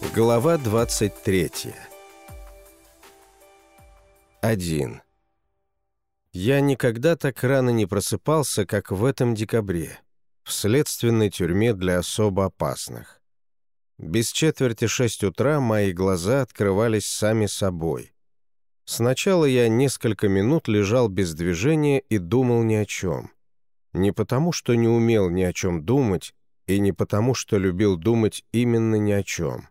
Глава 23 1. Я никогда так рано не просыпался, как в этом декабре, в следственной тюрьме для особо опасных. Без четверти шесть утра мои глаза открывались сами собой. Сначала я несколько минут лежал без движения и думал ни о чем. Не потому, что не умел ни о чем думать, и не потому, что любил думать именно ни о чем.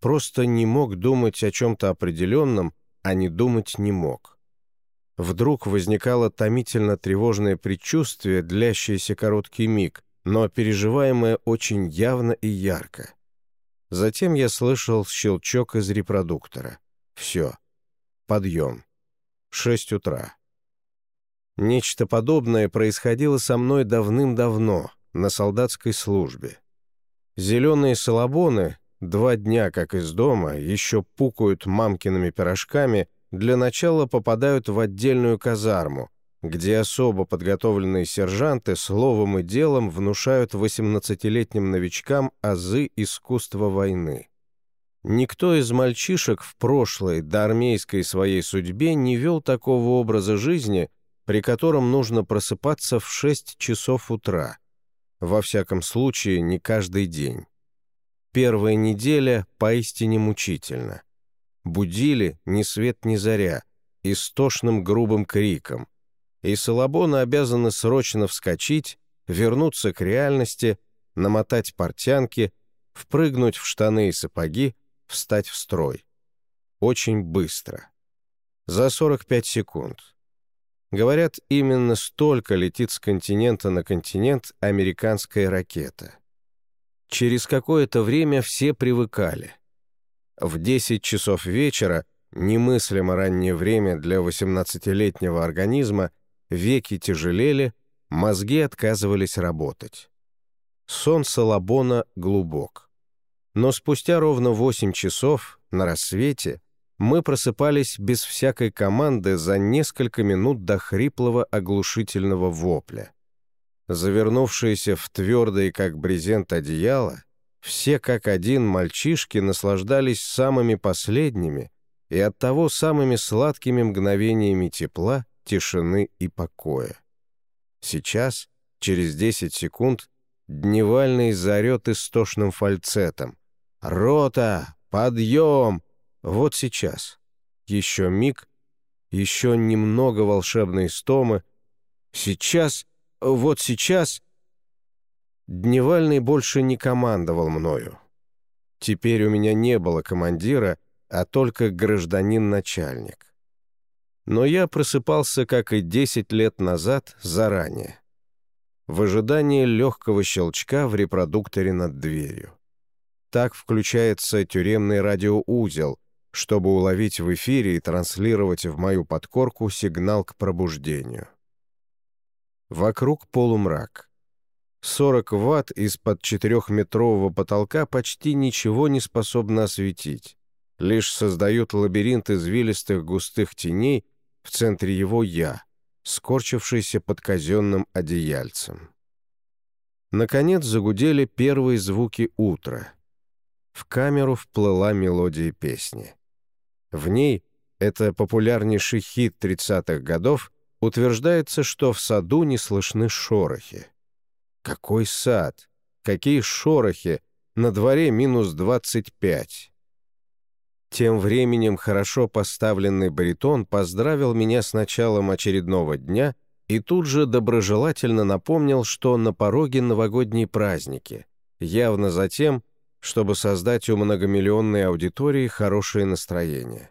Просто не мог думать о чем-то определенном, а не думать не мог. Вдруг возникало томительно тревожное предчувствие, длящееся короткий миг, но переживаемое очень явно и ярко. Затем я слышал щелчок из репродуктора. Все. Подъем. Шесть утра. Нечто подобное происходило со мной давным-давно, на солдатской службе. Зеленые салабоны, два дня как из дома, еще пукают мамкиными пирожками, для начала попадают в отдельную казарму, где особо подготовленные сержанты словом и делом внушают 18-летним новичкам азы искусства войны. Никто из мальчишек в прошлой до армейской своей судьбе не вел такого образа жизни, при котором нужно просыпаться в 6 часов утра. Во всяком случае, не каждый день. Первая неделя поистине мучительна. Будили ни свет ни заря, истошным грубым криком, и Салабоны обязаны срочно вскочить, вернуться к реальности, намотать портянки, впрыгнуть в штаны и сапоги, встать в строй. Очень быстро. За 45 секунд. Говорят, именно столько летит с континента на континент американская ракета. Через какое-то время все привыкали. В 10 часов вечера, немыслимо раннее время для 18-летнего организма, веки тяжелели, мозги отказывались работать. Сон Салабона глубок. Но спустя ровно 8 часов, на рассвете, мы просыпались без всякой команды за несколько минут до хриплого оглушительного вопля. Завернувшиеся в твердые, как брезент, одеяло, все как один мальчишки наслаждались самыми последними и оттого самыми сладкими мгновениями тепла, тишины и покоя. Сейчас, через 10 секунд, дневальный заорет истошным фальцетом. «Рота! Подъем!» Вот сейчас. Еще миг, еще немного волшебной стомы. Сейчас, вот сейчас... Дневальный больше не командовал мною. Теперь у меня не было командира, а только гражданин-начальник но я просыпался, как и 10 лет назад, заранее, в ожидании легкого щелчка в репродукторе над дверью. Так включается тюремный радиоузел, чтобы уловить в эфире и транслировать в мою подкорку сигнал к пробуждению. Вокруг полумрак. 40 ватт из-под четырехметрового потолка почти ничего не способно осветить, лишь создают лабиринт извилистых густых теней в центре его я, скорчившийся под казенным одеяльцем. Наконец загудели первые звуки утра. В камеру вплыла мелодия песни. В ней, это популярнейший хит 30-х годов, утверждается, что в саду не слышны шорохи. Какой сад? Какие шорохи? На дворе минус 25. Тем временем хорошо поставленный баритон поздравил меня с началом очередного дня и тут же доброжелательно напомнил, что на пороге новогодние праздники, явно за тем, чтобы создать у многомиллионной аудитории хорошее настроение.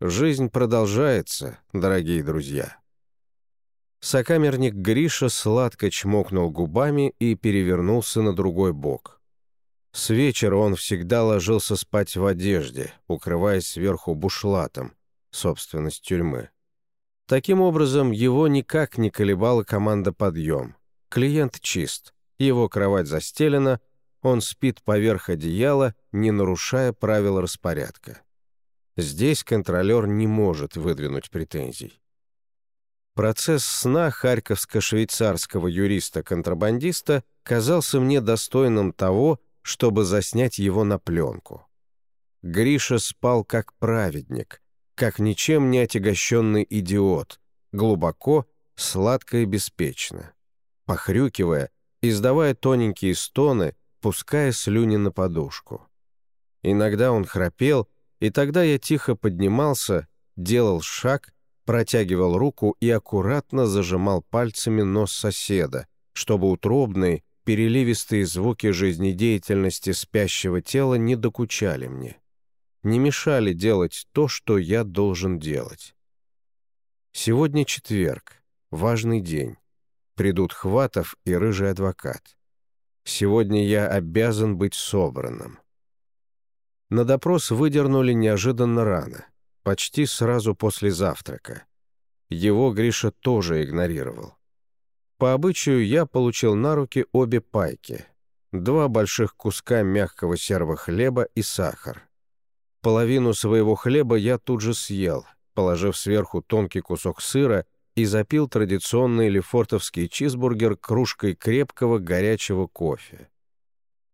Жизнь продолжается, дорогие друзья. Сокамерник Гриша сладко чмокнул губами и перевернулся на другой бок. С вечера он всегда ложился спать в одежде, укрываясь сверху бушлатом, собственность тюрьмы. Таким образом, его никак не колебала команда «Подъем». Клиент чист, его кровать застелена, он спит поверх одеяла, не нарушая правил распорядка. Здесь контролер не может выдвинуть претензий. Процесс сна харьковско-швейцарского юриста-контрабандиста казался мне достойным того, чтобы заснять его на пленку. Гриша спал как праведник, как ничем не отягощенный идиот, глубоко, сладко и беспечно. Похрюкивая, издавая тоненькие стоны, пуская слюни на подушку. Иногда он храпел, и тогда я тихо поднимался, делал шаг, протягивал руку и аккуратно зажимал пальцами нос соседа, чтобы утробные, переливистые звуки жизнедеятельности спящего тела не докучали мне, не мешали делать то, что я должен делать. Сегодня четверг, важный день. Придут Хватов и рыжий адвокат. Сегодня я обязан быть собранным. На допрос выдернули неожиданно рано, почти сразу после завтрака. Его Гриша тоже игнорировал. По обычаю я получил на руки обе пайки. Два больших куска мягкого серого хлеба и сахар. Половину своего хлеба я тут же съел, положив сверху тонкий кусок сыра и запил традиционный лефортовский чизбургер кружкой крепкого горячего кофе.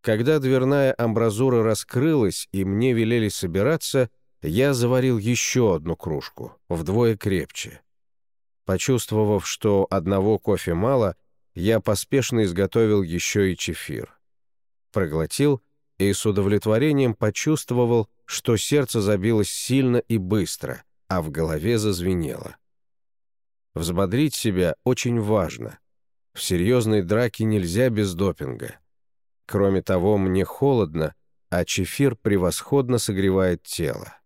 Когда дверная амбразура раскрылась и мне велели собираться, я заварил еще одну кружку, вдвое крепче. Почувствовав, что одного кофе мало, я поспешно изготовил еще и чефир. Проглотил и с удовлетворением почувствовал, что сердце забилось сильно и быстро, а в голове зазвенело. Взбодрить себя очень важно. В серьезной драке нельзя без допинга. Кроме того, мне холодно, а чефир превосходно согревает тело.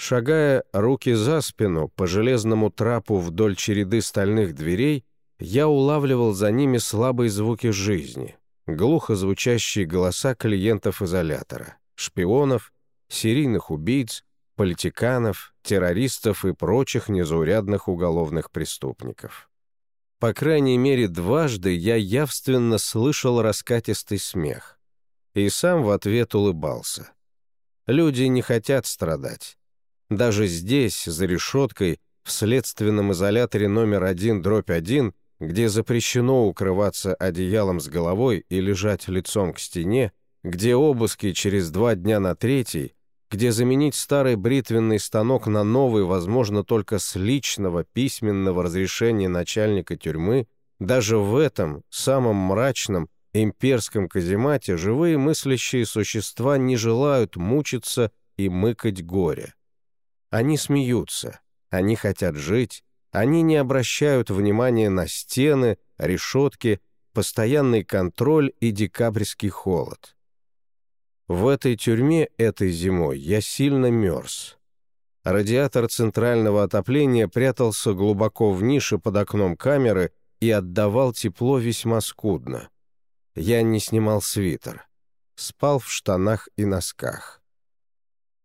Шагая руки за спину по железному трапу вдоль череды стальных дверей, я улавливал за ними слабые звуки жизни, глухо звучащие голоса клиентов изолятора, шпионов, серийных убийц, политиканов, террористов и прочих незаурядных уголовных преступников. По крайней мере, дважды я явственно слышал раскатистый смех. И сам в ответ улыбался. Люди не хотят страдать. Даже здесь, за решеткой, в следственном изоляторе номер один дробь один, где запрещено укрываться одеялом с головой и лежать лицом к стене, где обыски через два дня на третий, где заменить старый бритвенный станок на новый возможно только с личного письменного разрешения начальника тюрьмы, даже в этом, самом мрачном, имперском каземате живые мыслящие существа не желают мучиться и мыкать горе. Они смеются, они хотят жить, они не обращают внимания на стены, решетки, постоянный контроль и декабрьский холод. В этой тюрьме этой зимой я сильно мерз. Радиатор центрального отопления прятался глубоко в нише под окном камеры и отдавал тепло весьма скудно. Я не снимал свитер. Спал в штанах и носках.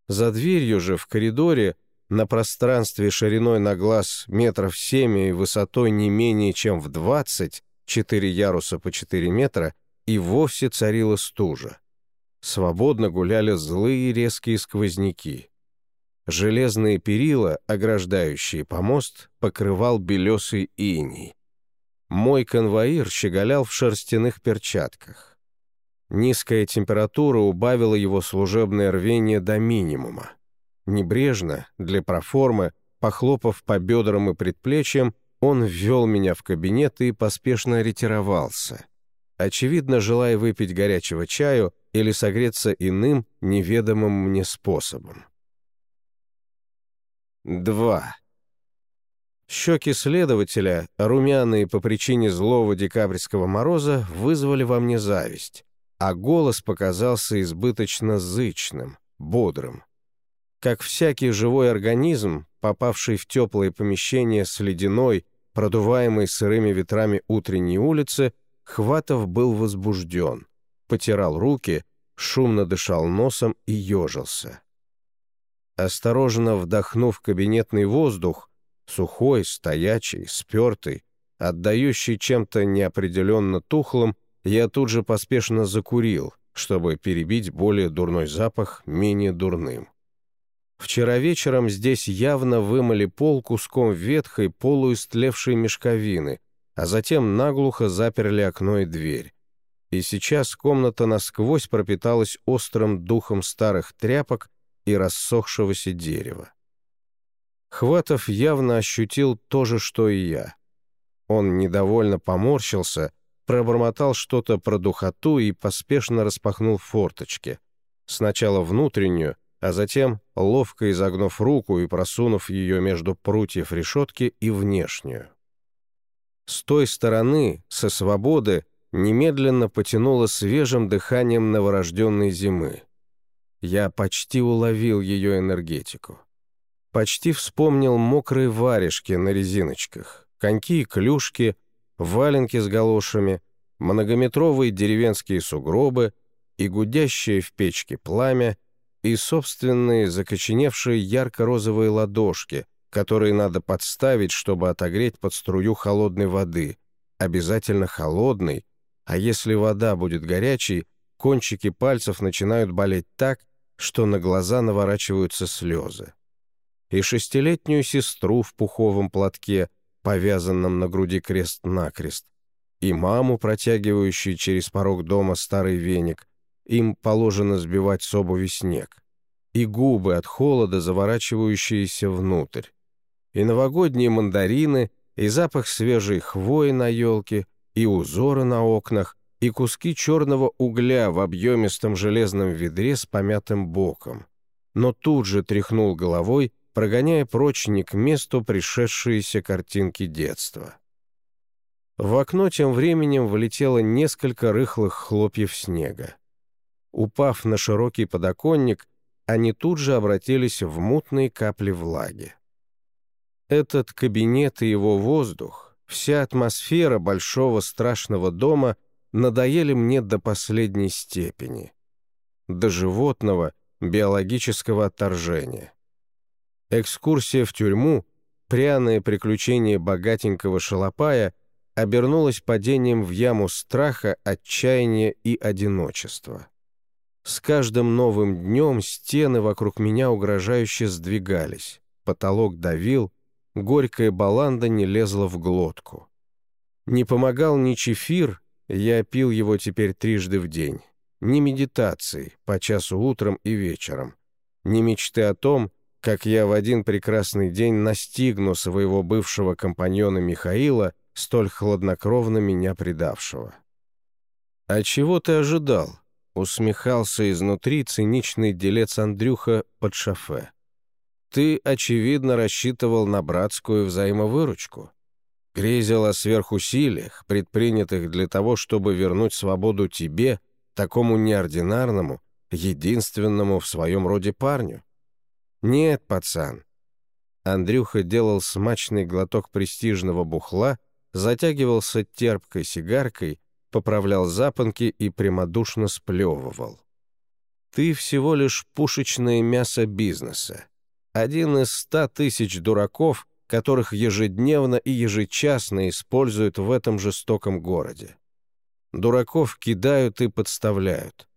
За дверью же в коридоре, на пространстве шириной на глаз метров семь и высотой не менее чем в двадцать, четыре яруса по четыре метра, и вовсе царила стужа. Свободно гуляли злые резкие сквозняки. Железные перила, ограждающие помост, покрывал белесый иней. Мой конвоир щеголял в шерстяных перчатках. Низкая температура убавила его служебное рвение до минимума. Небрежно, для проформы, похлопав по бедрам и предплечьям, он ввел меня в кабинет и поспешно ретировался. Очевидно, желая выпить горячего чаю или согреться иным, неведомым мне способом. 2. Щеки следователя, румяные по причине злого декабрьского мороза, вызвали во мне зависть а голос показался избыточно зычным, бодрым. Как всякий живой организм, попавший в теплое помещение с ледяной, продуваемой сырыми ветрами утренней улицы, Хватов был возбужден, потирал руки, шумно дышал носом и ежился. Осторожно вдохнув кабинетный воздух, сухой, стоячий, спертый, отдающий чем-то неопределенно тухлым, я тут же поспешно закурил, чтобы перебить более дурной запах менее дурным. Вчера вечером здесь явно вымыли пол куском ветхой полуистлевшей мешковины, а затем наглухо заперли окно и дверь. и сейчас комната насквозь пропиталась острым духом старых тряпок и рассохшегося дерева. Хватов явно ощутил то же, что и я. Он недовольно поморщился, пробормотал что-то про духоту и поспешно распахнул форточки. Сначала внутреннюю, а затем, ловко изогнув руку и просунув ее между прутьев решетки, и внешнюю. С той стороны, со свободы, немедленно потянуло свежим дыханием новорожденной зимы. Я почти уловил ее энергетику. Почти вспомнил мокрые варежки на резиночках, коньки и клюшки, валенки с галошами, многометровые деревенские сугробы и гудящее в печке пламя, и собственные закоченевшие ярко-розовые ладошки, которые надо подставить, чтобы отогреть под струю холодной воды, обязательно холодной, а если вода будет горячей, кончики пальцев начинают болеть так, что на глаза наворачиваются слезы. И шестилетнюю сестру в пуховом платке, повязанном на груди крест-накрест, и маму, протягивающую через порог дома старый веник, им положено сбивать с обуви снег, и губы от холода, заворачивающиеся внутрь, и новогодние мандарины, и запах свежей хвои на елке, и узоры на окнах, и куски черного угля в объемистом железном ведре с помятым боком. Но тут же тряхнул головой, прогоняя прочь не месту пришедшиеся картинки детства. В окно тем временем влетело несколько рыхлых хлопьев снега. Упав на широкий подоконник, они тут же обратились в мутные капли влаги. Этот кабинет и его воздух, Вся атмосфера большого страшного дома надоели мне до последней степени. До животного биологического отторжения. Экскурсия в тюрьму, пряное приключение богатенького шалопая обернулась падением в яму страха, отчаяния и одиночества. С каждым новым днем стены вокруг меня угрожающе сдвигались, потолок давил, горькая баланда не лезла в глотку. Не помогал ни чефир, я пил его теперь трижды в день, ни медитации, по часу утром и вечером, ни мечты о том, как я в один прекрасный день настигну своего бывшего компаньона Михаила, столь хладнокровно меня предавшего. «А чего ты ожидал?» — усмехался изнутри циничный делец Андрюха под шофе. Ты, очевидно, рассчитывал на братскую взаимовыручку. Грезил о сверхусилиях, предпринятых для того, чтобы вернуть свободу тебе, такому неординарному, единственному в своем роде парню. Нет, пацан. Андрюха делал смачный глоток престижного бухла, затягивался терпкой сигаркой, поправлял запонки и прямодушно сплевывал. Ты всего лишь пушечное мясо бизнеса один из ста тысяч дураков, которых ежедневно и ежечасно используют в этом жестоком городе. Дураков кидают и подставляют.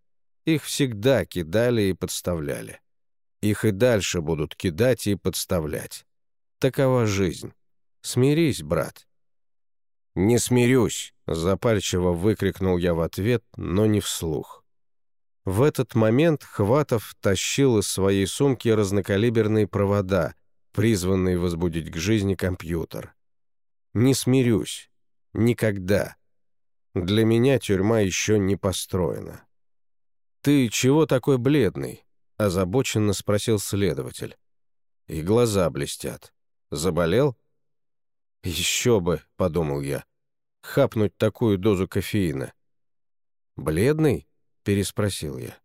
Их всегда кидали и подставляли. Их и дальше будут кидать и подставлять. Такова жизнь. Смирись, брат. «Не смирюсь!» — запальчиво выкрикнул я в ответ, но не вслух. В этот момент Хватов тащил из своей сумки разнокалиберные провода, призванные возбудить к жизни компьютер. «Не смирюсь. Никогда. Для меня тюрьма еще не построена». «Ты чего такой бледный?» — озабоченно спросил следователь. И глаза блестят. «Заболел?» «Еще бы», — подумал я, — «хапнуть такую дозу кофеина». «Бледный?» переспросил я.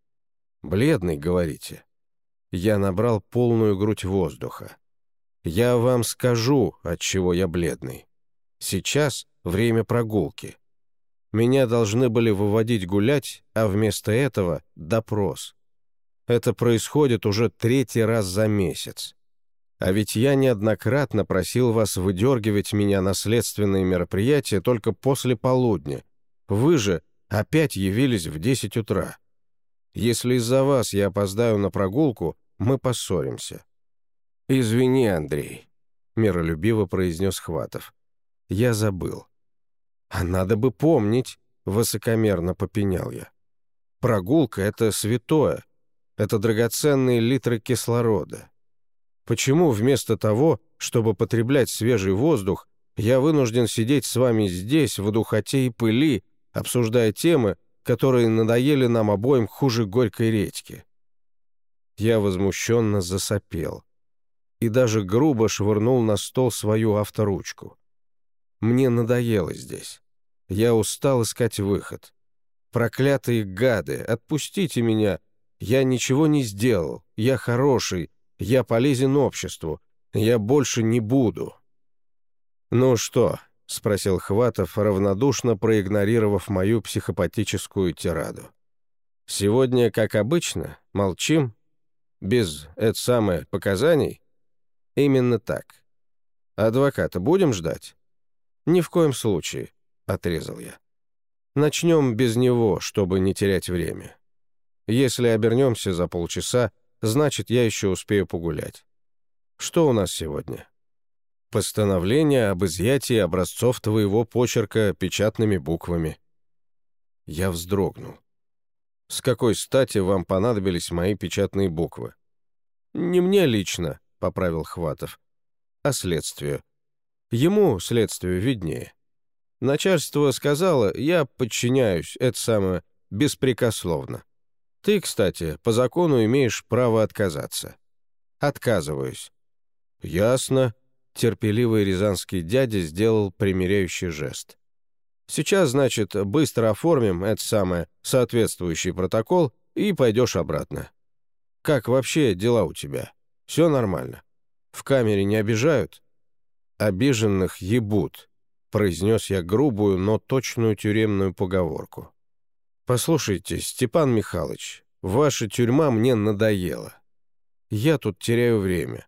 «Бледный, говорите?» Я набрал полную грудь воздуха. «Я вам скажу, от чего я бледный. Сейчас время прогулки. Меня должны были выводить гулять, а вместо этого — допрос. Это происходит уже третий раз за месяц. А ведь я неоднократно просил вас выдергивать меня на следственные мероприятия только после полудня. Вы же опять явились в 10 утра. Если из-за вас я опоздаю на прогулку, мы поссоримся». «Извини, Андрей», — миролюбиво произнес Хватов. «Я забыл». «А надо бы помнить», — высокомерно попенял я. «Прогулка — это святое. Это драгоценные литры кислорода. Почему вместо того, чтобы потреблять свежий воздух, я вынужден сидеть с вами здесь, в духоте и пыли, обсуждая темы, которые надоели нам обоим хуже горькой редьки?» Я возмущенно засопел и даже грубо швырнул на стол свою авторучку. Мне надоело здесь. Я устал искать выход. Проклятые гады, отпустите меня. Я ничего не сделал. Я хороший. Я полезен обществу. Я больше не буду. «Ну что?» — спросил Хватов, равнодушно проигнорировав мою психопатическую тираду. «Сегодня, как обычно, молчим? Без, это самое, показаний?» «Именно так. Адвоката будем ждать?» «Ни в коем случае», — отрезал я. «Начнем без него, чтобы не терять время. Если обернемся за полчаса, значит, я еще успею погулять. Что у нас сегодня?» «Постановление об изъятии образцов твоего почерка печатными буквами». Я вздрогнул. «С какой стати вам понадобились мои печатные буквы?» «Не мне лично», — поправил Хватов, — «а следствию. Ему, следствию, виднее. Начальство сказало, я подчиняюсь, это самое, беспрекословно. Ты, кстати, по закону имеешь право отказаться. Отказываюсь. Ясно. Терпеливый рязанский дядя сделал примиряющий жест. Сейчас, значит, быстро оформим это самое, соответствующий протокол, и пойдешь обратно. Как вообще дела у тебя? Все нормально? В камере не обижают? «Обиженных ебут», — произнес я грубую, но точную тюремную поговорку. «Послушайте, Степан Михайлович, ваша тюрьма мне надоела. Я тут теряю время.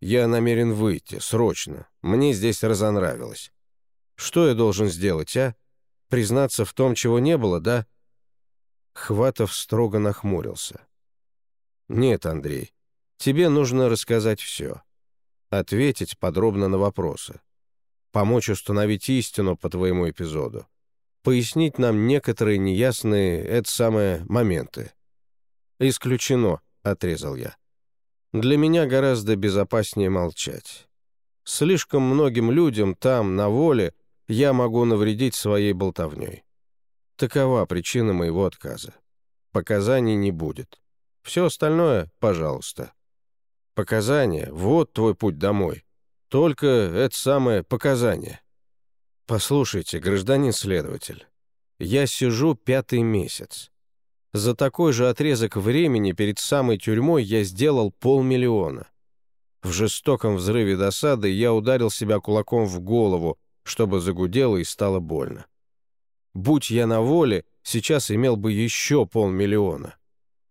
Я намерен выйти, срочно. Мне здесь разонравилось. Что я должен сделать, а? Признаться в том, чего не было, да?» Хватов строго нахмурился. «Нет, Андрей, тебе нужно рассказать все ответить подробно на вопросы, помочь установить истину по твоему эпизоду, пояснить нам некоторые неясные, это самые, моменты. «Исключено», — отрезал я. «Для меня гораздо безопаснее молчать. Слишком многим людям там, на воле, я могу навредить своей болтовней. Такова причина моего отказа. Показаний не будет. Все остальное — пожалуйста». Показания — вот твой путь домой. Только это самое показание. Послушайте, гражданин следователь, я сижу пятый месяц. За такой же отрезок времени перед самой тюрьмой я сделал полмиллиона. В жестоком взрыве досады я ударил себя кулаком в голову, чтобы загудело и стало больно. Будь я на воле, сейчас имел бы еще полмиллиона.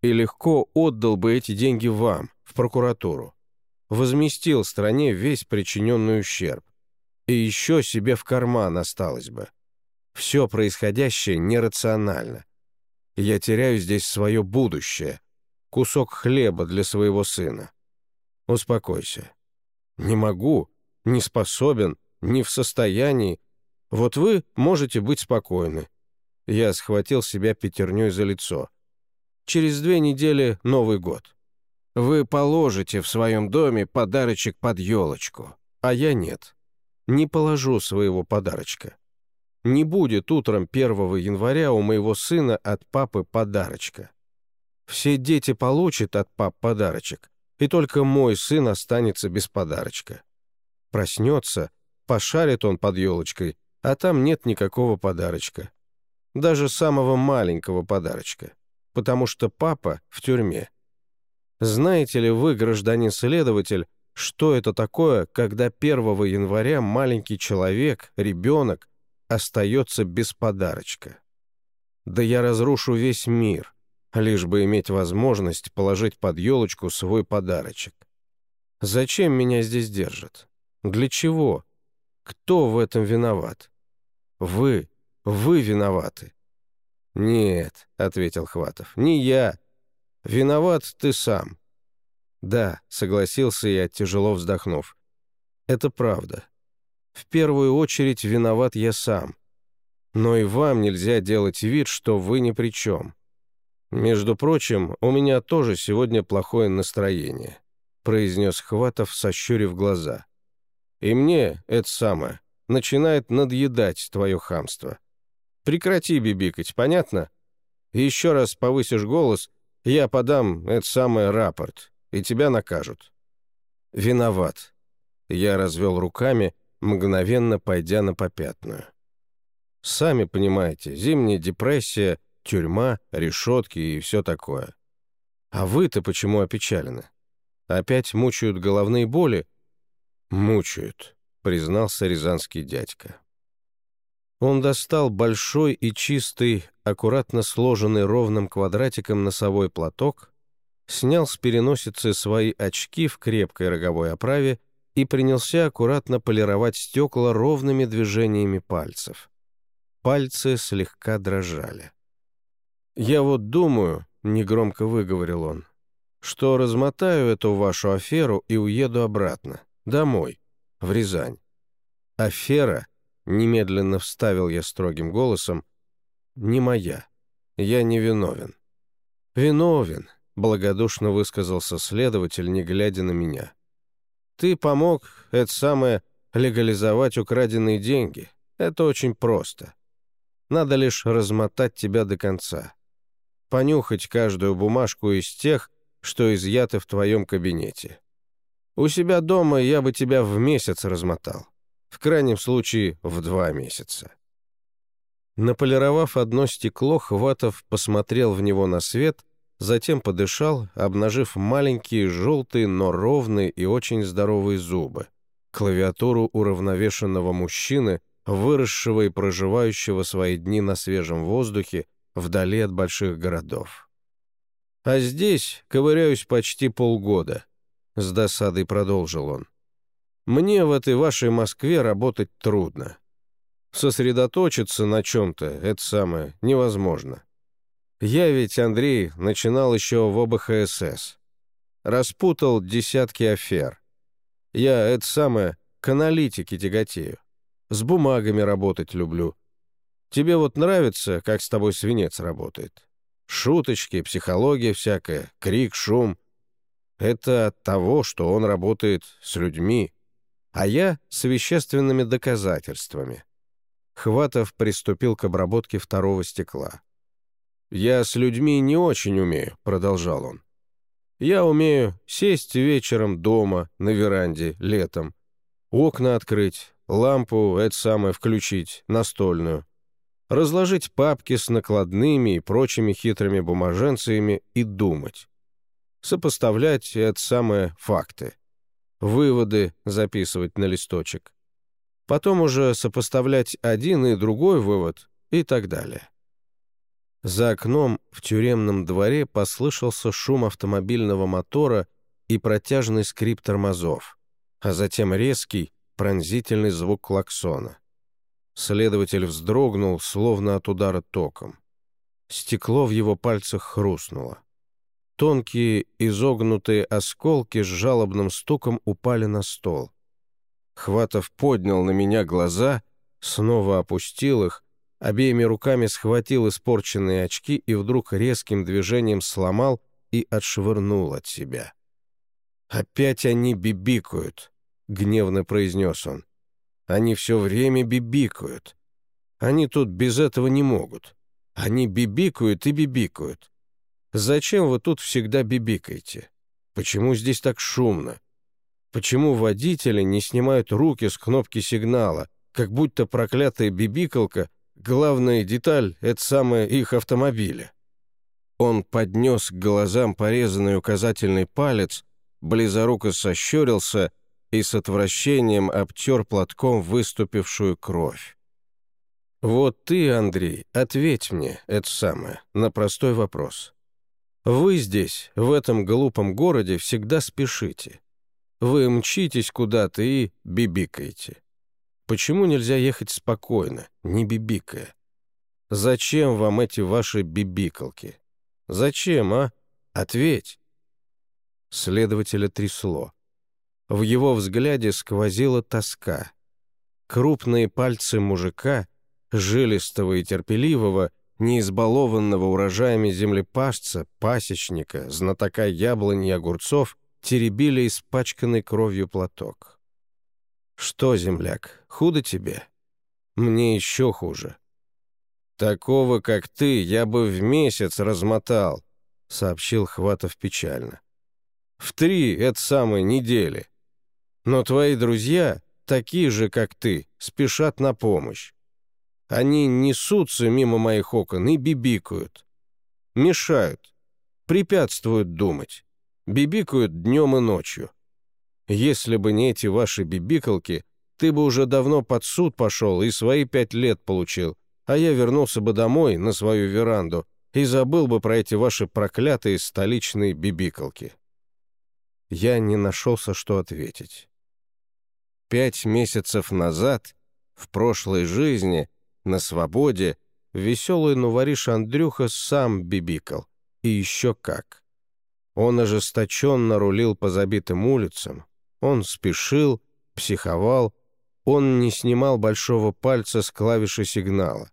И легко отдал бы эти деньги вам, в прокуратуру. Возместил стране весь причиненный ущерб. И еще себе в карман осталось бы. Все происходящее нерационально. Я теряю здесь свое будущее. Кусок хлеба для своего сына. Успокойся. Не могу, не способен, не в состоянии. Вот вы можете быть спокойны. Я схватил себя пятерней за лицо. Через две недели Новый год. Вы положите в своем доме подарочек под елочку, а я нет. Не положу своего подарочка. Не будет утром 1 января у моего сына от папы подарочка. Все дети получат от пап подарочек, и только мой сын останется без подарочка. Проснется, пошарит он под елочкой, а там нет никакого подарочка. Даже самого маленького подарочка, потому что папа в тюрьме. Знаете ли вы, гражданин-следователь, что это такое, когда 1 января маленький человек, ребенок, остается без подарочка? Да я разрушу весь мир, лишь бы иметь возможность положить под елочку свой подарочек. Зачем меня здесь держат? Для чего? Кто в этом виноват? Вы, вы виноваты. «Нет», — ответил Хватов, — «не я. Виноват ты сам». «Да», — согласился я, тяжело вздохнув. «Это правда. В первую очередь виноват я сам. Но и вам нельзя делать вид, что вы ни при чем. Между прочим, у меня тоже сегодня плохое настроение», произнес Хватов, сощурив глаза. «И мне это самое начинает надъедать твое хамство. Прекрати бибикать, понятно? еще раз повысишь голос, я подам это самое рапорт, и тебя накажут». «Виноват». Я развел руками, мгновенно пойдя на попятную. «Сами понимаете, зимняя депрессия, тюрьма, решетки и все такое. А вы-то почему опечалены? Опять мучают головные боли?» «Мучают», — признался рязанский дядька. Он достал большой и чистый, аккуратно сложенный ровным квадратиком носовой платок, снял с переносицы свои очки в крепкой роговой оправе и принялся аккуратно полировать стекла ровными движениями пальцев. Пальцы слегка дрожали. «Я вот думаю», — негромко выговорил он, «что размотаю эту вашу аферу и уеду обратно, домой, в Рязань. Афера — Немедленно вставил я строгим голосом. «Не моя. Я не виновен». «Виновен», — благодушно высказался следователь, не глядя на меня. «Ты помог, это самое, легализовать украденные деньги. Это очень просто. Надо лишь размотать тебя до конца. Понюхать каждую бумажку из тех, что изъяты в твоем кабинете. У себя дома я бы тебя в месяц размотал в крайнем случае в два месяца. Наполировав одно стекло, Хватов посмотрел в него на свет, затем подышал, обнажив маленькие, желтые, но ровные и очень здоровые зубы, клавиатуру уравновешенного мужчины, выросшего и проживающего свои дни на свежем воздухе, вдали от больших городов. «А здесь ковыряюсь почти полгода», — с досадой продолжил он. Мне в этой вашей Москве работать трудно. Сосредоточиться на чем-то, это самое, невозможно. Я ведь, Андрей, начинал еще в ОБХСС. Распутал десятки афер. Я, это самое, к аналитике тяготею. С бумагами работать люблю. Тебе вот нравится, как с тобой свинец работает? Шуточки, психология всякая, крик, шум. Это от того, что он работает с людьми, а я с вещественными доказательствами. Хватов приступил к обработке второго стекла. «Я с людьми не очень умею», — продолжал он. «Я умею сесть вечером дома, на веранде, летом, окна открыть, лампу, это самое, включить, настольную, разложить папки с накладными и прочими хитрыми бумаженциями и думать. Сопоставлять, это самое, факты выводы записывать на листочек. Потом уже сопоставлять один и другой вывод и так далее. За окном в тюремном дворе послышался шум автомобильного мотора и протяжный скрип тормозов, а затем резкий, пронзительный звук клаксона. Следователь вздрогнул, словно от удара током. Стекло в его пальцах хрустнуло. Тонкие изогнутые осколки с жалобным стуком упали на стол. Хватов поднял на меня глаза, снова опустил их, обеими руками схватил испорченные очки и вдруг резким движением сломал и отшвырнул от себя. «Опять они бибикают», — гневно произнес он. «Они все время бибикают. Они тут без этого не могут. Они бибикают и бибикают. Зачем вы тут всегда бибикаете? Почему здесь так шумно? Почему водители не снимают руки с кнопки сигнала, как будто проклятая бибикалка — главная деталь — это самое их автомобиля? Он поднес к глазам порезанный указательный палец, близоруко сощурился и с отвращением обтер платком выступившую кровь. «Вот ты, Андрей, ответь мне, это самое, на простой вопрос. Вы здесь, в этом глупом городе, всегда спешите. Вы мчитесь куда-то и бибикаете. Почему нельзя ехать спокойно, не бибикая? Зачем вам эти ваши бибикалки? Зачем, а? Ответь. Следователя трясло. В его взгляде сквозила тоска. Крупные пальцы мужика, жилистого и терпеливого, не избалованного урожаями землепашца, пасечника, знатока яблони и огурцов, теребили испачканный кровью платок. «Что, земляк, худо тебе?» «Мне еще хуже». «Такого, как ты, я бы в месяц размотал», — сообщил Хватов печально. «В три, это самые, недели. Но твои друзья, такие же, как ты, спешат на помощь. Они несутся мимо моих окон и бибикают. Мешают. Препятствуют думать. Бибикают днем и ночью. Если бы не эти ваши бибикалки, ты бы уже давно под суд пошел и свои пять лет получил, а я вернулся бы домой, на свою веранду, и забыл бы про эти ваши проклятые столичные бибикалки. Я не нашелся, что ответить. Пять месяцев назад, в прошлой жизни, на свободе, веселый новориш Андрюха сам бибикал. И еще как. Он ожесточенно рулил по забитым улицам. Он спешил, психовал. Он не снимал большого пальца с клавиши сигнала.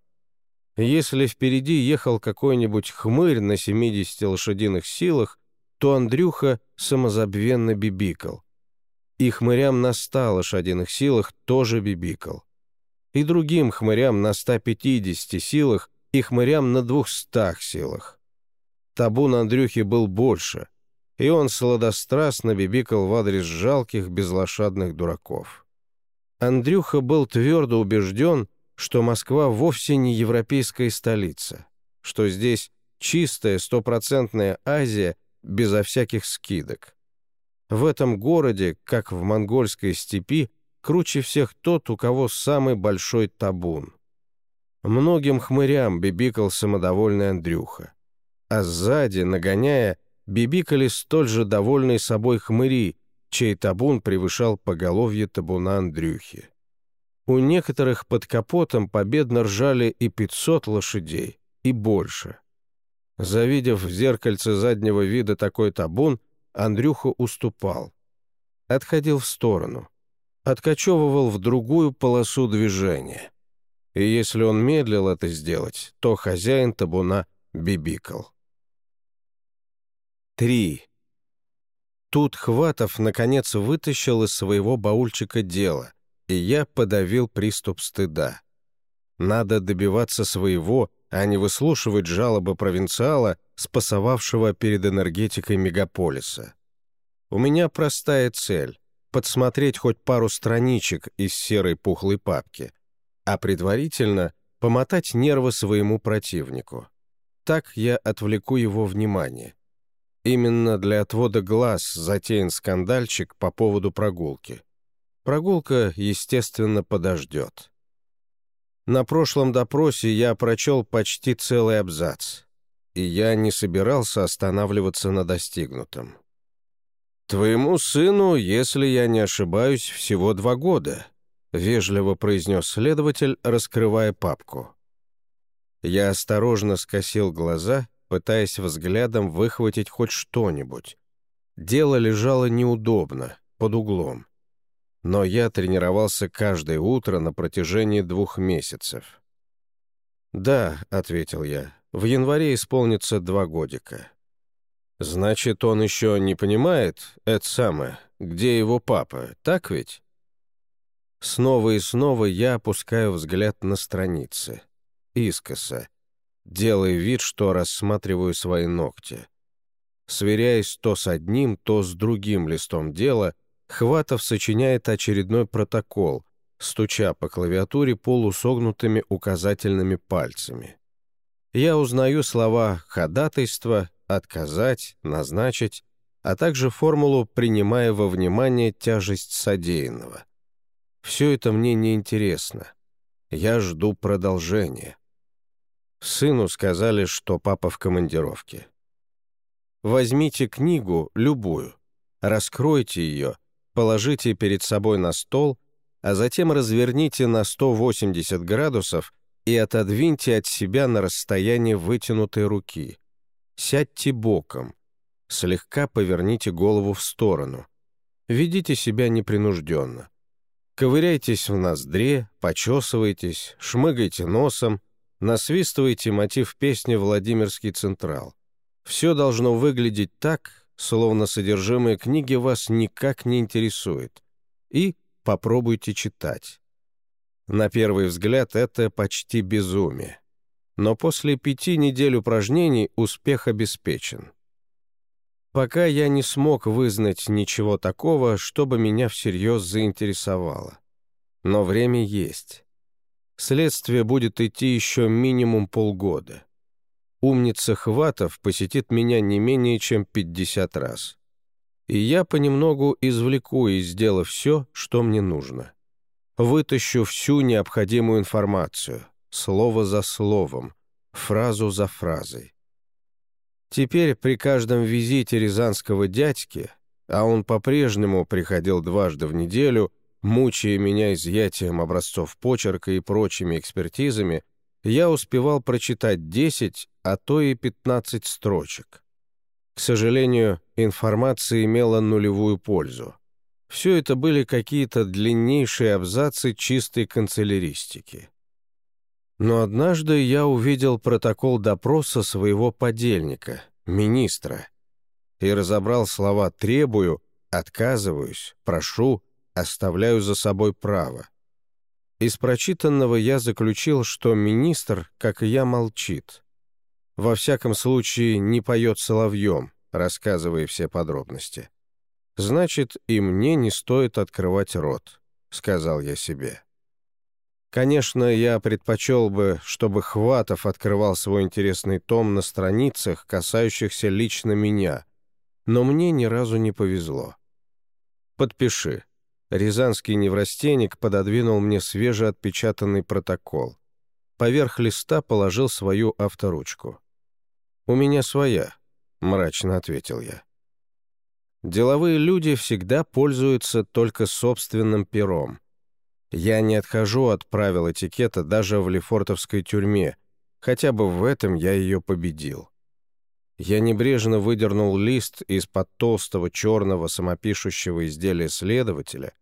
Если впереди ехал какой-нибудь хмырь на 70 лошадиных силах, то Андрюха самозабвенно бибикал. И хмырям на 100 лошадиных силах тоже бибикал и другим хмырям на 150 силах и хмырям на 200 силах. Табун Андрюхи был больше, и он сладострастно бибикал в адрес жалких безлошадных дураков. Андрюха был твердо убежден, что Москва вовсе не европейская столица, что здесь чистая стопроцентная Азия безо всяких скидок. В этом городе, как в монгольской степи, круче всех тот, у кого самый большой табун. Многим хмырям бибикал самодовольный Андрюха. А сзади, нагоняя, бибикали столь же довольные собой хмыри, чей табун превышал поголовье табуна Андрюхи. У некоторых под капотом победно ржали и 500 лошадей, и больше. Завидев в зеркальце заднего вида такой табун, Андрюха уступал. Отходил в сторону откачевывал в другую полосу движения. И если он медлил это сделать, то хозяин табуна бибикал. 3. Тут Хватов, наконец, вытащил из своего баульчика дело, и я подавил приступ стыда. Надо добиваться своего, а не выслушивать жалобы провинциала, спасовавшего перед энергетикой мегаполиса. У меня простая цель подсмотреть хоть пару страничек из серой пухлой папки, а предварительно помотать нервы своему противнику. Так я отвлеку его внимание. Именно для отвода глаз затеян скандальчик по поводу прогулки. Прогулка, естественно, подождет. На прошлом допросе я прочел почти целый абзац, и я не собирался останавливаться на достигнутом. «Твоему сыну, если я не ошибаюсь, всего два года», — вежливо произнес следователь, раскрывая папку. Я осторожно скосил глаза, пытаясь взглядом выхватить хоть что-нибудь. Дело лежало неудобно, под углом. Но я тренировался каждое утро на протяжении двух месяцев. «Да», — ответил я, — «в январе исполнится два годика». «Значит, он еще не понимает, это самое, где его папа, так ведь?» Снова и снова я опускаю взгляд на страницы. Искоса. Делая вид, что рассматриваю свои ногти. Сверяясь то с одним, то с другим листом дела, Хватов сочиняет очередной протокол, стуча по клавиатуре полусогнутыми указательными пальцами. Я узнаю слова «ходатайство», отказать, назначить, а также формулу «принимая во внимание тяжесть содеянного». Все это мне не интересно. Я жду продолжения. Сыну сказали, что папа в командировке. Возьмите книгу, любую, раскройте ее, положите перед собой на стол, а затем разверните на 180 градусов и отодвиньте от себя на расстояние вытянутой руки. Сядьте боком. Слегка поверните голову в сторону. Ведите себя непринужденно. Ковыряйтесь в ноздре, почесывайтесь, шмыгайте носом, насвистывайте мотив песни «Владимирский Централ». Все должно выглядеть так, словно содержимое книги вас никак не интересует. И попробуйте читать. На первый взгляд это почти безумие. Но после пяти недель упражнений успех обеспечен. Пока я не смог вызнать ничего такого, чтобы меня всерьез заинтересовало. Но время есть. Следствие будет идти еще минимум полгода. Умница Хватов посетит меня не менее чем 50 раз. И я понемногу извлеку из дела все, что мне нужно. Вытащу всю необходимую информацию, слово за словом, фразу за фразой. Теперь при каждом визите рязанского дядьки, а он по-прежнему приходил дважды в неделю, мучая меня изъятием образцов почерка и прочими экспертизами, я успевал прочитать 10, а то и 15 строчек. К сожалению, информация имела нулевую пользу. Все это были какие-то длиннейшие абзацы чистой канцеляристики. Но однажды я увидел протокол допроса своего подельника, министра, и разобрал слова «требую», «отказываюсь», «прошу», «оставляю за собой право». Из прочитанного я заключил, что министр, как и я, молчит. Во всяком случае, не поет соловьем, рассказывая все подробности. «Значит, и мне не стоит открывать рот», — сказал я себе. Конечно, я предпочел бы, чтобы Хватов открывал свой интересный том на страницах, касающихся лично меня, но мне ни разу не повезло. Подпиши. Рязанский неврастенник пододвинул мне свежеотпечатанный протокол. Поверх листа положил свою авторучку. «У меня своя», — мрачно ответил я. Деловые люди всегда пользуются только собственным пером. Я не отхожу от правил этикета даже в Лефортовской тюрьме, хотя бы в этом я ее победил. Я небрежно выдернул лист из-под толстого черного самопишущего изделия следователя,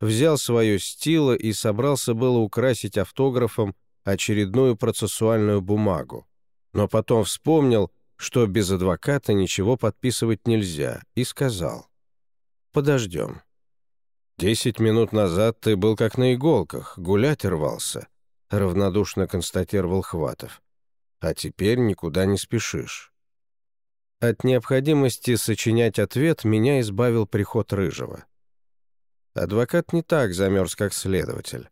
взял свое стило и собрался было украсить автографом очередную процессуальную бумагу. Но потом вспомнил, что без адвоката ничего подписывать нельзя, и сказал «Подождем». «Десять минут назад ты был как на иголках, гулять рвался», — равнодушно констатировал Хватов. «А теперь никуда не спешишь». От необходимости сочинять ответ меня избавил приход Рыжего. Адвокат не так замерз, как следователь.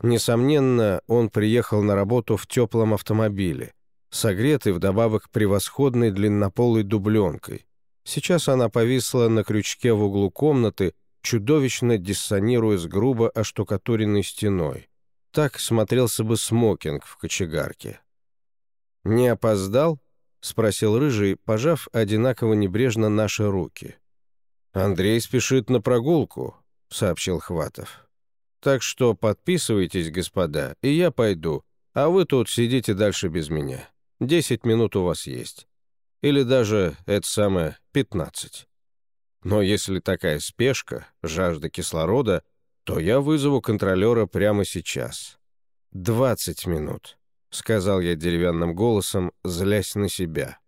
Несомненно, он приехал на работу в теплом автомобиле, согретый вдобавок превосходной длиннополой дубленкой. Сейчас она повисла на крючке в углу комнаты, чудовищно диссонируя с грубо оштукатуренной стеной. Так смотрелся бы смокинг в кочегарке. «Не опоздал?» — спросил Рыжий, пожав одинаково небрежно наши руки. «Андрей спешит на прогулку», — сообщил Хватов. «Так что подписывайтесь, господа, и я пойду, а вы тут сидите дальше без меня. Десять минут у вас есть. Или даже, это самое, пятнадцать». Но если такая спешка, жажда кислорода, то я вызову контролера прямо сейчас. «Двадцать минут», — сказал я деревянным голосом, злясь на себя.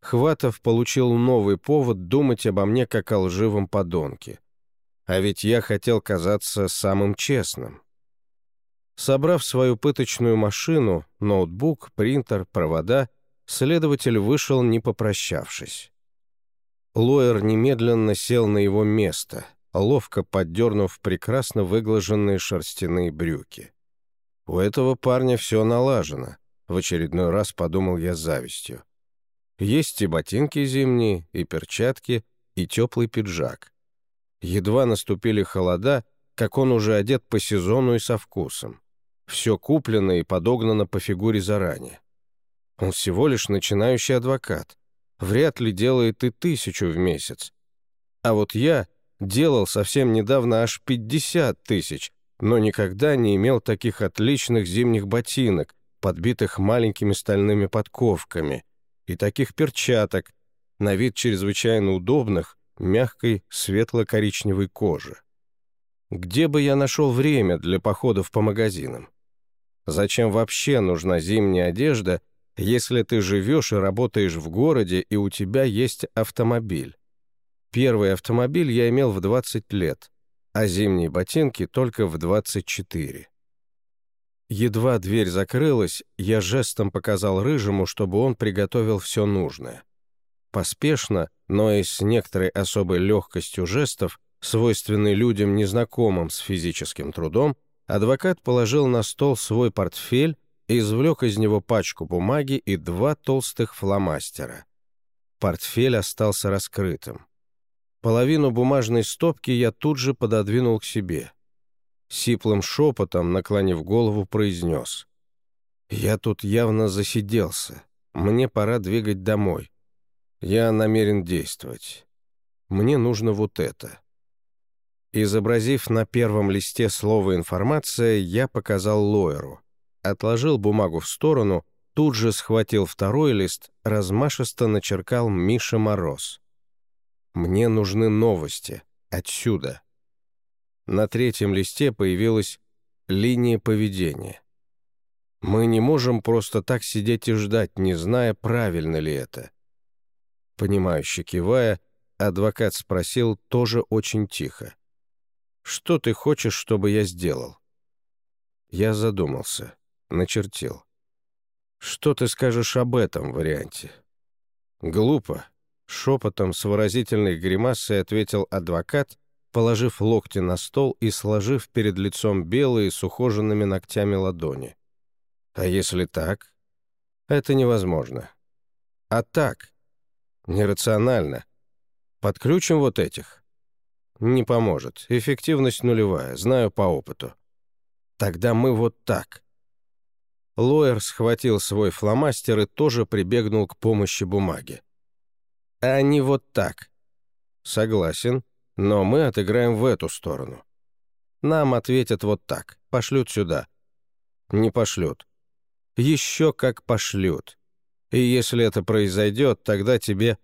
Хватов получил новый повод думать обо мне как о лживом подонке. А ведь я хотел казаться самым честным. Собрав свою пыточную машину, ноутбук, принтер, провода, следователь вышел, не попрощавшись. Лоер немедленно сел на его место, ловко поддернув прекрасно выглаженные шерстяные брюки. «У этого парня все налажено», — в очередной раз подумал я с завистью. Есть и ботинки зимние, и перчатки, и теплый пиджак. Едва наступили холода, как он уже одет по сезону и со вкусом. Все куплено и подогнано по фигуре заранее. Он всего лишь начинающий адвокат вряд ли делает и тысячу в месяц. А вот я делал совсем недавно аж 50 тысяч, но никогда не имел таких отличных зимних ботинок, подбитых маленькими стальными подковками, и таких перчаток, на вид чрезвычайно удобных, мягкой светло-коричневой кожи. Где бы я нашел время для походов по магазинам? Зачем вообще нужна зимняя одежда, если ты живешь и работаешь в городе, и у тебя есть автомобиль? Первый автомобиль я имел в 20 лет, а зимние ботинки только в 24. Едва дверь закрылась, я жестом показал Рыжему, чтобы он приготовил все нужное. Поспешно, но и с некоторой особой легкостью жестов, свойственной людям, незнакомым с физическим трудом, адвокат положил на стол свой портфель извлек из него пачку бумаги и два толстых фломастера. Портфель остался раскрытым. Половину бумажной стопки я тут же пододвинул к себе. Сиплым шепотом, наклонив голову, произнес. «Я тут явно засиделся. Мне пора двигать домой. Я намерен действовать. Мне нужно вот это». Изобразив на первом листе слово «информация», я показал Лойеру. Отложил бумагу в сторону, тут же схватил второй лист, размашисто начеркал «Миша Мороз». Мне нужны новости. Отсюда. На третьем листе появилась линия поведения. Мы не можем просто так сидеть и ждать, не зная, правильно ли это. Понимающе кивая, адвокат спросил тоже очень тихо. «Что ты хочешь, чтобы я сделал?» Я задумался, начертил. «Что ты скажешь об этом варианте?» «Глупо. Шепотом с выразительной гримасой ответил адвокат, положив локти на стол и сложив перед лицом белые с ухоженными ногтями ладони. «А если так?» «Это невозможно». «А так?» «Нерационально. Подключим вот этих?» «Не поможет. Эффективность нулевая, знаю по опыту». «Тогда мы вот так». Лоер схватил свой фломастер и тоже прибегнул к помощи бумаги а не вот так. Согласен, но мы отыграем в эту сторону. Нам ответят вот так, пошлют сюда. Не пошлют. Еще как пошлют. И если это произойдет, тогда тебе...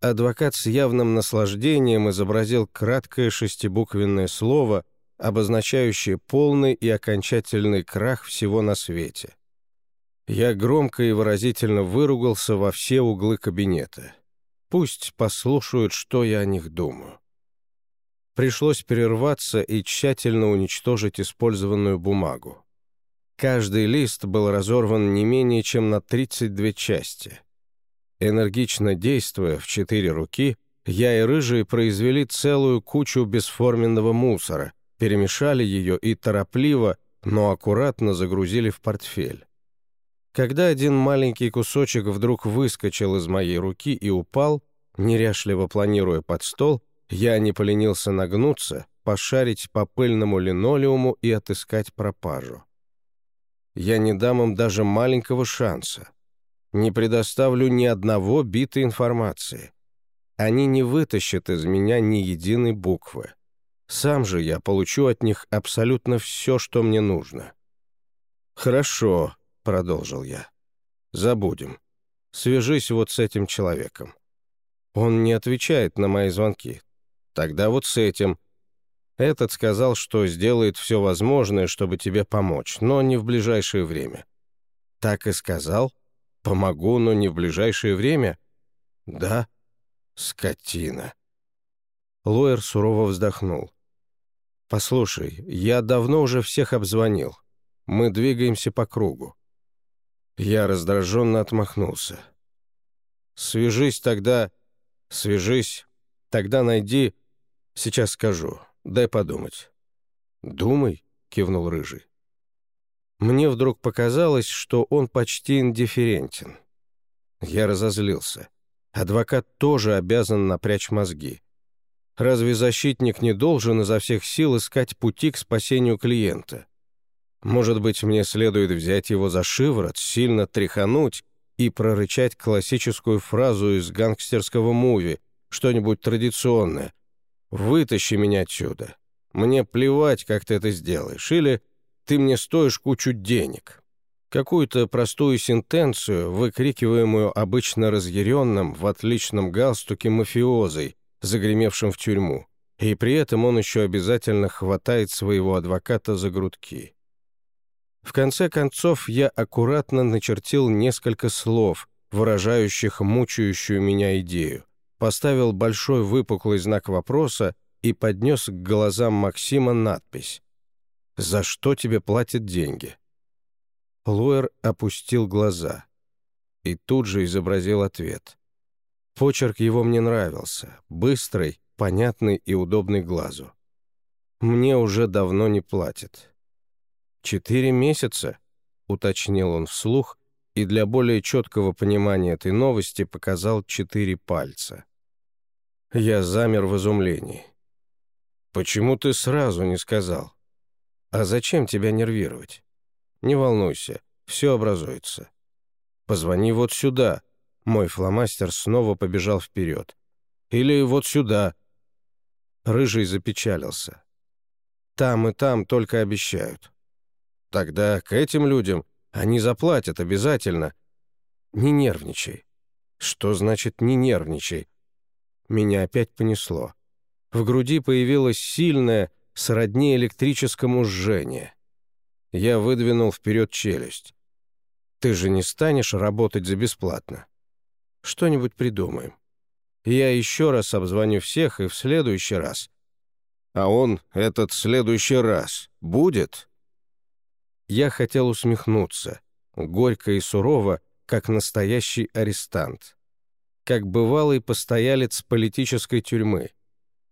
Адвокат с явным наслаждением изобразил краткое шестибуквенное слово, обозначающее полный и окончательный крах всего на свете. Я громко и выразительно выругался во все углы кабинета. Пусть послушают, что я о них думаю. Пришлось прерваться и тщательно уничтожить использованную бумагу. Каждый лист был разорван не менее чем на 32 части. Энергично действуя в четыре руки, я и Рыжий произвели целую кучу бесформенного мусора, перемешали ее и торопливо, но аккуратно загрузили в портфель. Когда один маленький кусочек вдруг выскочил из моей руки и упал, неряшливо планируя под стол, я не поленился нагнуться, пошарить по пыльному линолеуму и отыскать пропажу. Я не дам им даже маленького шанса. Не предоставлю ни одного бита информации. Они не вытащат из меня ни единой буквы. Сам же я получу от них абсолютно все, что мне нужно. Хорошо, продолжил я. «Забудем. Свяжись вот с этим человеком. Он не отвечает на мои звонки. Тогда вот с этим. Этот сказал, что сделает все возможное, чтобы тебе помочь, но не в ближайшее время. Так и сказал? Помогу, но не в ближайшее время? Да? Скотина. Лоер сурово вздохнул. «Послушай, я давно уже всех обзвонил. Мы двигаемся по кругу. Я раздраженно отмахнулся. «Свяжись тогда... Свяжись. Тогда найди... Сейчас скажу. Дай подумать». «Думай», — кивнул Рыжий. Мне вдруг показалось, что он почти индифферентен. Я разозлился. Адвокат тоже обязан напрячь мозги. Разве защитник не должен изо всех сил искать пути к спасению клиента? Может быть, мне следует взять его за шиворот, сильно тряхануть и прорычать классическую фразу из гангстерского муви, что-нибудь традиционное. «Вытащи меня отсюда. Мне плевать, как ты это сделаешь. Или ты мне стоишь кучу денег». Какую-то простую сентенцию, выкрикиваемую обычно разъяренным в отличном галстуке мафиозой, загремевшим в тюрьму. И при этом он еще обязательно хватает своего адвоката за грудки. В конце концов, я аккуратно начертил несколько слов, выражающих мучающую меня идею, поставил большой выпуклый знак вопроса и поднес к глазам Максима надпись «За что тебе платят деньги?» Луэр опустил глаза и тут же изобразил ответ. Почерк его мне нравился, быстрый, понятный и удобный глазу. Мне уже давно не платят. «Четыре месяца?» — уточнил он вслух, и для более четкого понимания этой новости показал четыре пальца. Я замер в изумлении. «Почему ты сразу не сказал? А зачем тебя нервировать? Не волнуйся, все образуется. Позвони вот сюда». Мой фломастер снова побежал вперед. «Или вот сюда». Рыжий запечалился. «Там и там только обещают». «Тогда к этим людям они заплатят обязательно». «Не нервничай». «Что значит «не нервничай»?» Меня опять понесло. В груди появилось сильное, сродни электрическому жжение. Я выдвинул вперед челюсть. «Ты же не станешь работать за бесплатно?» «Что-нибудь придумаем. Я еще раз обзвоню всех и в следующий раз». «А он, этот следующий раз, будет?» Я хотел усмехнуться, горько и сурово, как настоящий арестант. Как бывалый постоялец политической тюрьмы —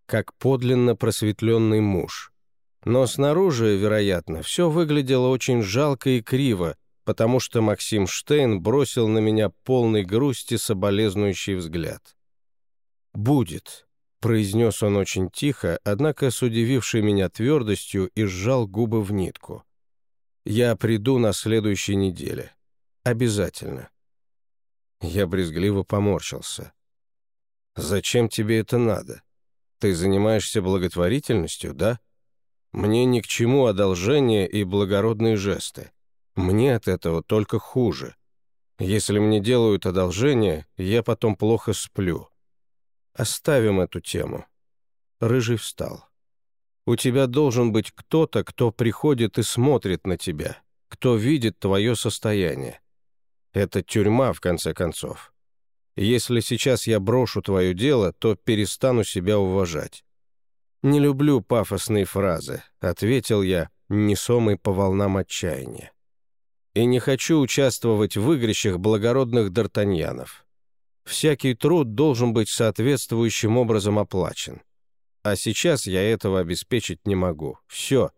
как подлинно просветленный муж. Но снаружи, вероятно, все выглядело очень жалко и криво, потому что Максим Штейн бросил на меня полный грусти соболезнующий взгляд. «Будет», — произнес он очень тихо, однако с удивившей меня твердостью и сжал губы в нитку. «Я приду на следующей неделе. Обязательно». Я брезгливо поморщился. «Зачем тебе это надо?» Ты занимаешься благотворительностью, да? Мне ни к чему одолжения и благородные жесты. Мне от этого только хуже. Если мне делают одолжение, я потом плохо сплю. Оставим эту тему. Рыжий встал. У тебя должен быть кто-то, кто приходит и смотрит на тебя, кто видит твое состояние. Это тюрьма, в конце концов. Если сейчас я брошу твое дело, то перестану себя уважать». «Не люблю пафосные фразы», — ответил я, несомый по волнам отчаяния. «И не хочу участвовать в игрищах благородных д'Артаньянов. Всякий труд должен быть соответствующим образом оплачен. А сейчас я этого обеспечить не могу. Все,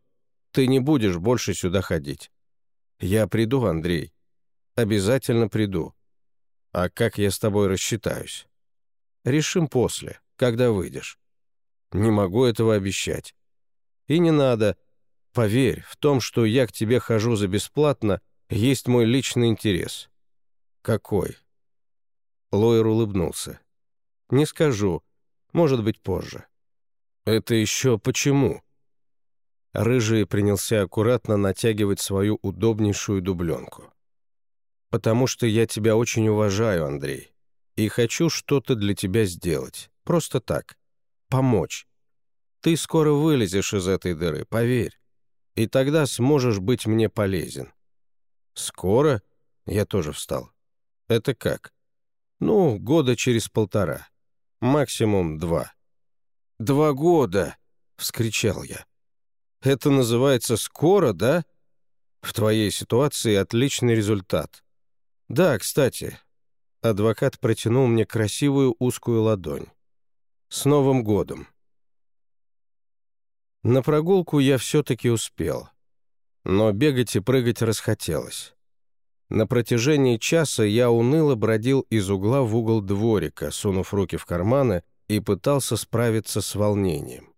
ты не будешь больше сюда ходить. Я приду, Андрей. Обязательно приду. А как я с тобой рассчитаюсь? Решим после, когда выйдешь. Не могу этого обещать. И не надо. Поверь, в том, что я к тебе хожу за бесплатно, есть мой личный интерес. Какой? Лоер улыбнулся. Не скажу. Может быть, позже. Это еще почему? Рыжий принялся аккуратно натягивать свою удобнейшую дубленку потому что я тебя очень уважаю, Андрей, и хочу что-то для тебя сделать. Просто так. Помочь. Ты скоро вылезешь из этой дыры, поверь. И тогда сможешь быть мне полезен. Скоро? Я тоже встал. Это как? Ну, года через полтора. Максимум два. «Два года!» — вскричал я. «Это называется скоро, да?» В твоей ситуации отличный результат. «Да, кстати». Адвокат протянул мне красивую узкую ладонь. «С Новым годом!» На прогулку я все-таки успел. Но бегать и прыгать расхотелось. На протяжении часа я уныло бродил из угла в угол дворика, сунув руки в карманы, и пытался справиться с волнением.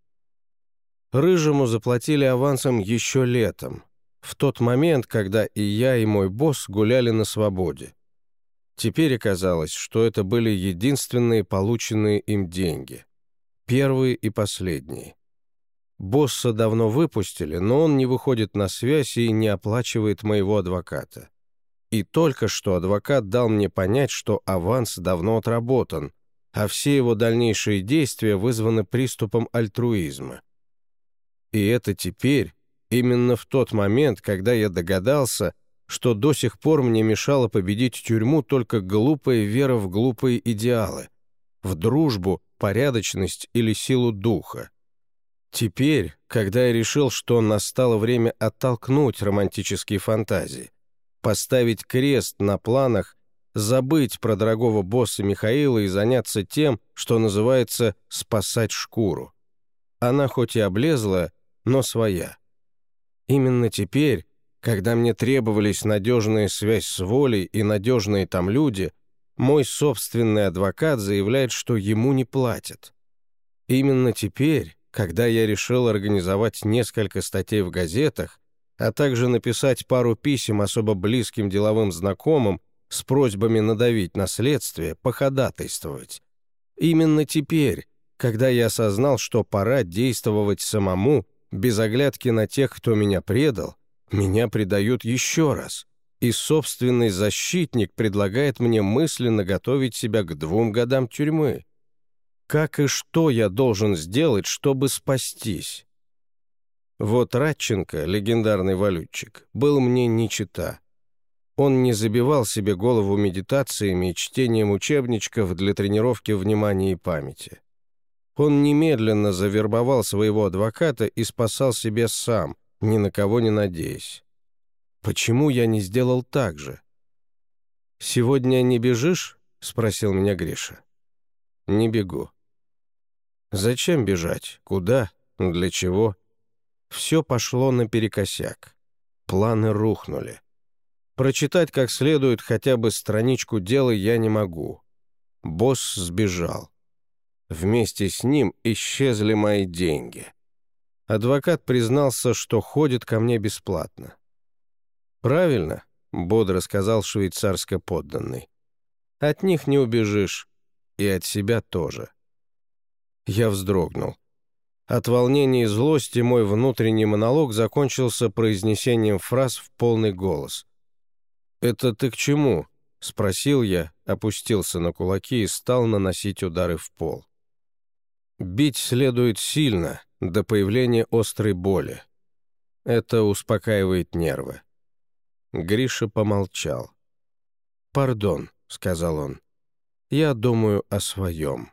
Рыжему заплатили авансом еще летом, в тот момент, когда и я, и мой босс гуляли на свободе. Теперь оказалось, что это были единственные полученные им деньги. Первые и последние. Босса давно выпустили, но он не выходит на связь и не оплачивает моего адвоката. И только что адвокат дал мне понять, что аванс давно отработан, а все его дальнейшие действия вызваны приступом альтруизма. И это теперь, именно в тот момент, когда я догадался, что до сих пор мне мешало победить тюрьму только глупая вера в глупые идеалы, в дружбу, порядочность или силу духа. Теперь, когда я решил, что настало время оттолкнуть романтические фантазии, поставить крест на планах, забыть про дорогого босса Михаила и заняться тем, что называется «спасать шкуру». Она хоть и облезла, но своя. Именно теперь, когда мне требовались надежная связь с волей и надежные там люди, мой собственный адвокат заявляет, что ему не платят. Именно теперь, когда я решил организовать несколько статей в газетах, а также написать пару писем особо близким деловым знакомым с просьбами надавить на следствие, походатайствовать. Именно теперь, когда я осознал, что пора действовать самому, без оглядки на тех, кто меня предал, меня предают еще раз, и собственный защитник предлагает мне мысленно готовить себя к двум годам тюрьмы. Как и что я должен сделать, чтобы спастись? Вот Радченко, легендарный валютчик, был мне не чита. Он не забивал себе голову медитациями и чтением учебничков для тренировки внимания и памяти. Он немедленно завербовал своего адвоката и спасал себя сам, ни на кого не надеясь. Почему я не сделал так же? «Сегодня не бежишь?» — спросил меня Гриша. «Не бегу». «Зачем бежать? Куда? Для чего?» Все пошло наперекосяк. Планы рухнули. Прочитать как следует хотя бы страничку дела я не могу. Босс сбежал. Вместе с ним исчезли мои деньги. Адвокат признался, что ходит ко мне бесплатно. «Правильно», — бодро сказал швейцарско подданный. «От них не убежишь, и от себя тоже». Я вздрогнул. От волнения и злости мой внутренний монолог закончился произнесением фраз в полный голос. «Это ты к чему?» — спросил я, опустился на кулаки и стал наносить удары в пол. Бить следует сильно, до появления острой боли. Это успокаивает нервы. Гриша помолчал. «Пардон», — сказал он, — «я думаю о своем».